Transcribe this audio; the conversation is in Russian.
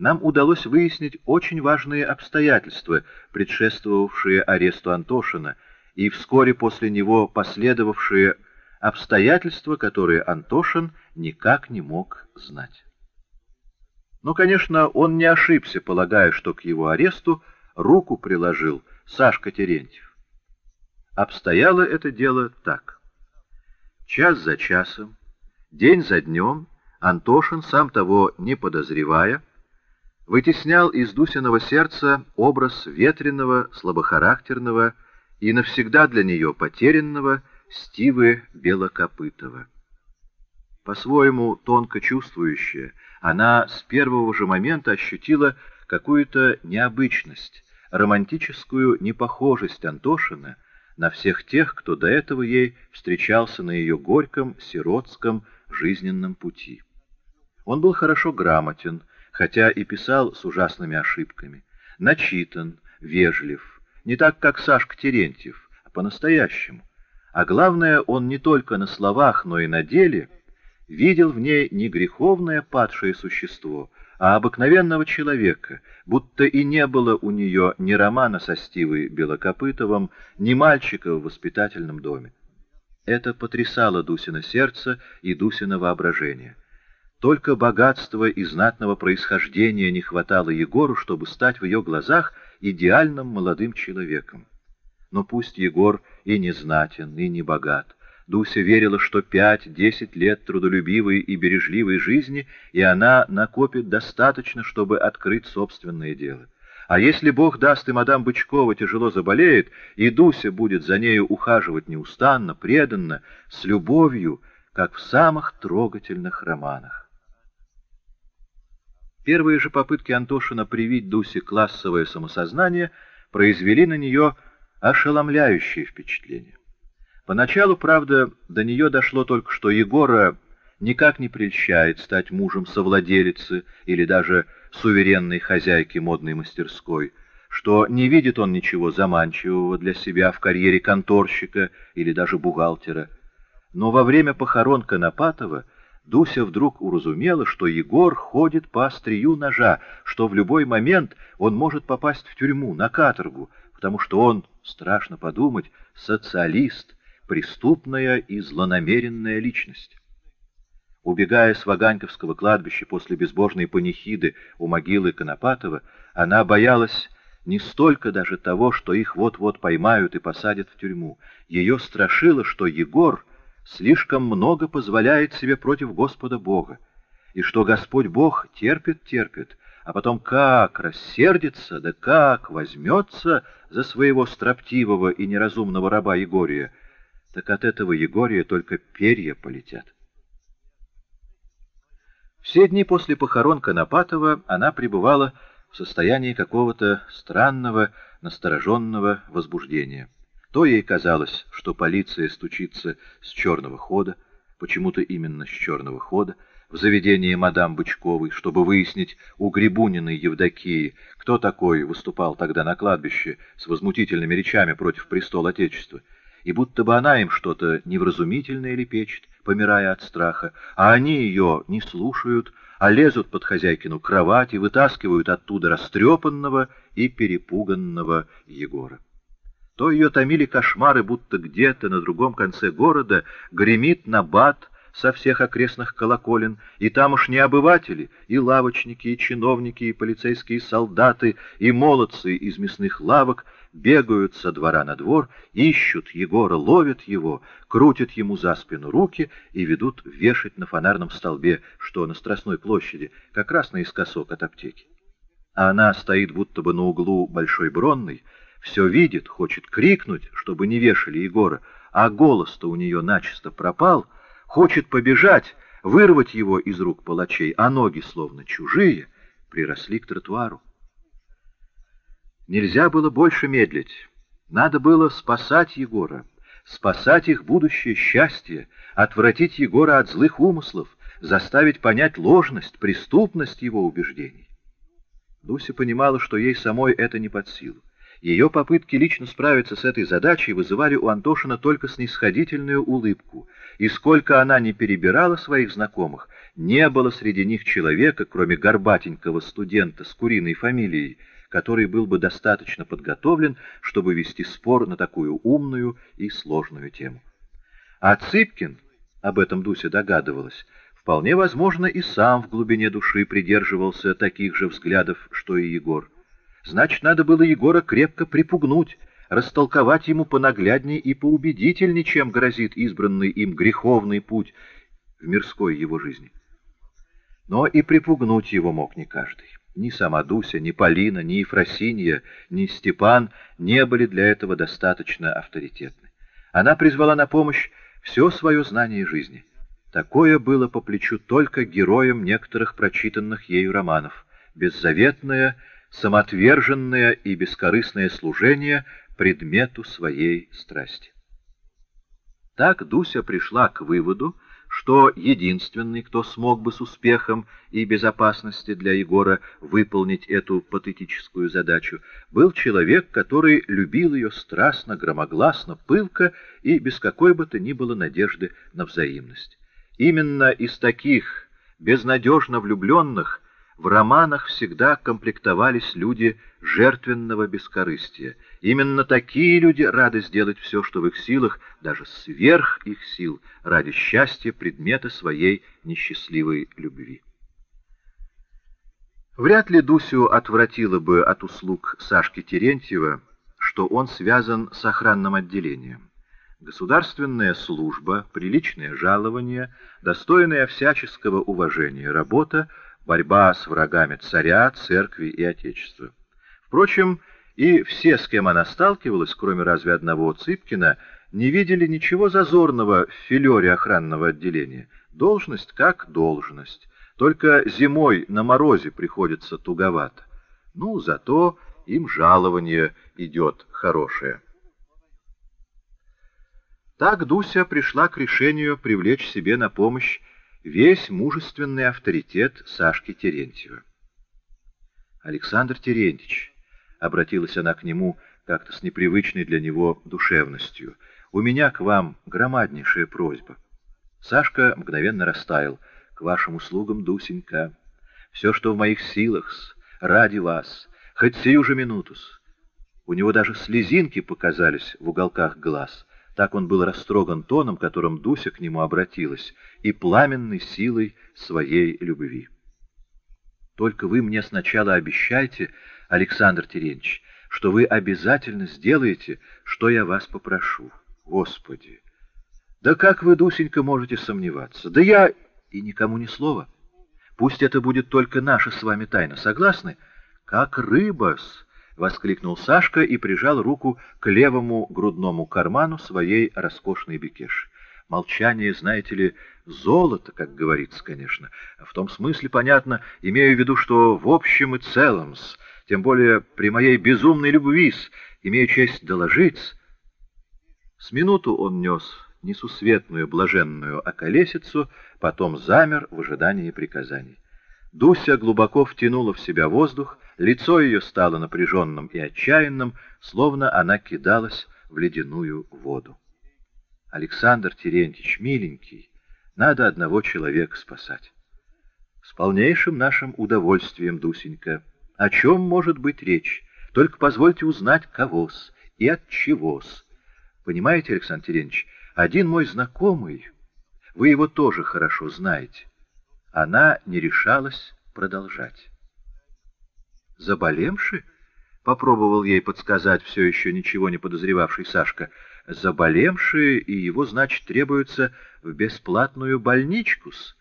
нам удалось выяснить очень важные обстоятельства, предшествовавшие аресту Антошина, и вскоре после него последовавшие обстоятельства, которые Антошин никак не мог знать. Но, конечно, он не ошибся, полагая, что к его аресту руку приложил Сашка Терентьев. Обстояло это дело так. Час за часом, день за днем, Антошин, сам того не подозревая, вытеснял из Дусиного сердца образ ветреного, слабохарактерного и навсегда для нее потерянного Стивы Белокопытова. По-своему тонко чувствующая, она с первого же момента ощутила какую-то необычность, романтическую непохожесть Антошина на всех тех, кто до этого ей встречался на ее горьком, сиротском жизненном пути. Он был хорошо грамотен, хотя и писал с ужасными ошибками, начитан, вежлив, не так, как Сашка Терентьев, а по-настоящему. А главное, он не только на словах, но и на деле видел в ней не греховное падшее существо, а обыкновенного человека, будто и не было у нее ни романа со Стивой Белокопытовым, ни мальчика в воспитательном доме. Это потрясало Дусина сердце и Дусина воображение. Только богатства и знатного происхождения не хватало Егору, чтобы стать в ее глазах идеальным молодым человеком. Но пусть Егор и не знатен, и не богат, Дуся верила, что пять-десять лет трудолюбивой и бережливой жизни, и она накопит достаточно, чтобы открыть собственное дело. А если Бог даст, и мадам Бычкова тяжело заболеет, и Дуся будет за нею ухаживать неустанно, преданно, с любовью, как в самых трогательных романах. Первые же попытки Антошина привить Дусе классовое самосознание произвели на нее ошеломляющее впечатление. Поначалу, правда, до нее дошло только, что Егора никак не прельщает стать мужем совладелицы или даже суверенной хозяйки модной мастерской, что не видит он ничего заманчивого для себя в карьере конторщика или даже бухгалтера. Но во время похорон Конопатова Дуся вдруг уразумела, что Егор ходит по острию ножа, что в любой момент он может попасть в тюрьму, на каторгу, потому что он, страшно подумать, социалист, преступная и злонамеренная личность. Убегая с Ваганьковского кладбища после безбожной панихиды у могилы Конопатова, она боялась не столько даже того, что их вот-вот поймают и посадят в тюрьму. Ее страшило, что Егор слишком много позволяет себе против Господа Бога, и что Господь Бог терпит-терпит, а потом как рассердится, да как возьмется за своего строптивого и неразумного раба Егория, так от этого Егория только перья полетят. Все дни после похорон Конопатова она пребывала в состоянии какого-то странного, настороженного возбуждения. То ей казалось, что полиция стучится с черного хода, почему-то именно с черного хода, в заведении мадам Бычковой, чтобы выяснить у Грибуниной Евдокии, кто такой выступал тогда на кладбище с возмутительными речами против престола Отечества, и будто бы она им что-то невразумительное лепечет, помирая от страха, а они ее не слушают, а лезут под хозяйкину кровать и вытаскивают оттуда растрепанного и перепуганного Егора то ее томили кошмары, будто где-то на другом конце города гремит набат со всех окрестных колоколен, и тамошние обыватели, и лавочники, и чиновники, и полицейские солдаты, и молодцы из мясных лавок бегают со двора на двор, ищут Егора, ловят его, крутят ему за спину руки и ведут вешать на фонарном столбе, что на Страстной площади, как раз наискосок от аптеки. А она стоит будто бы на углу Большой Бронной, все видит, хочет крикнуть, чтобы не вешали Егора, а голос-то у нее начисто пропал, хочет побежать, вырвать его из рук палачей, а ноги, словно чужие, приросли к тротуару. Нельзя было больше медлить. Надо было спасать Егора, спасать их будущее счастье, отвратить Егора от злых умыслов, заставить понять ложность, преступность его убеждений. Дуся понимала, что ей самой это не под силу Ее попытки лично справиться с этой задачей вызывали у Антошина только снисходительную улыбку, и сколько она не перебирала своих знакомых, не было среди них человека, кроме горбатенького студента с куриной фамилией, который был бы достаточно подготовлен, чтобы вести спор на такую умную и сложную тему. А Цыпкин, об этом Дуся догадывалась, вполне возможно и сам в глубине души придерживался таких же взглядов, что и Егор. Значит, надо было Егора крепко припугнуть, растолковать ему понаглядней и поубедительней, чем грозит избранный им греховный путь в мирской его жизни. Но и припугнуть его мог не каждый. Ни сама Дуся, ни Полина, ни Ефросинья, ни Степан не были для этого достаточно авторитетны. Она призвала на помощь все свое знание жизни. Такое было по плечу только героям некоторых прочитанных ею романов. Беззаветное, самоотверженное и бескорыстное служение предмету своей страсти. Так Дуся пришла к выводу, что единственный, кто смог бы с успехом и безопасности для Егора выполнить эту патетическую задачу, был человек, который любил ее страстно, громогласно, пылко и без какой бы то ни было надежды на взаимность. Именно из таких безнадежно влюбленных в романах всегда комплектовались люди жертвенного бескорыстия. Именно такие люди рады сделать все, что в их силах, даже сверх их сил, ради счастья предмета своей несчастливой любви. Вряд ли Дусю отвратило бы от услуг Сашки Терентьева, что он связан с охранным отделением. Государственная служба, приличное жалование, достойная всяческого уважения работа — борьба с врагами царя, церкви и отечества. Впрочем, и все, с кем она сталкивалась, кроме разве одного Цыпкина, не видели ничего зазорного в филере охранного отделения. Должность как должность, только зимой на морозе приходится туговато. Ну, зато им жалование идет хорошее. Так Дуся пришла к решению привлечь себе на помощь весь мужественный авторитет Сашки Терентьева. «Александр Терентьевич», — обратилась она к нему как-то с непривычной для него душевностью, — «у меня к вам громаднейшая просьба». Сашка мгновенно растаял. «К вашим услугам, Дусенька. Все, что в моих силах, ради вас, хоть сию же минутус». У него даже слезинки показались в уголках глаз — так он был растроган тоном, которым Дуся к нему обратилась, и пламенной силой своей любви. «Только вы мне сначала обещайте, Александр Терентьевич, что вы обязательно сделаете, что я вас попрошу. Господи! Да как вы, Дусенька, можете сомневаться? Да я... И никому ни слова. Пусть это будет только наша с вами тайна. Согласны? Как рыба-с!» Воскликнул Сашка и прижал руку к левому грудному карману своей роскошной бекеши. Молчание, знаете ли, золото, как говорится, конечно. В том смысле, понятно, имею в виду, что в общем и целом, -с, тем более при моей безумной любви, -с, имею честь доложить. С минуту он нес несусветную блаженную околесицу, потом замер в ожидании приказаний. Дуся глубоко втянула в себя воздух, Лицо ее стало напряженным и отчаянным, словно она кидалась в ледяную воду. Александр Терентьевич, миленький, надо одного человека спасать. С полнейшим нашим удовольствием, Дусенька. О чем может быть речь? Только позвольте узнать, кого-с и от чего-с. Понимаете, Александр Терентьевич, один мой знакомый, вы его тоже хорошо знаете. Она не решалась продолжать. «Заболемши?» — попробовал ей подсказать все еще ничего не подозревавший Сашка. «Заболемши, и его, значит, требуется в бесплатную больничку-с».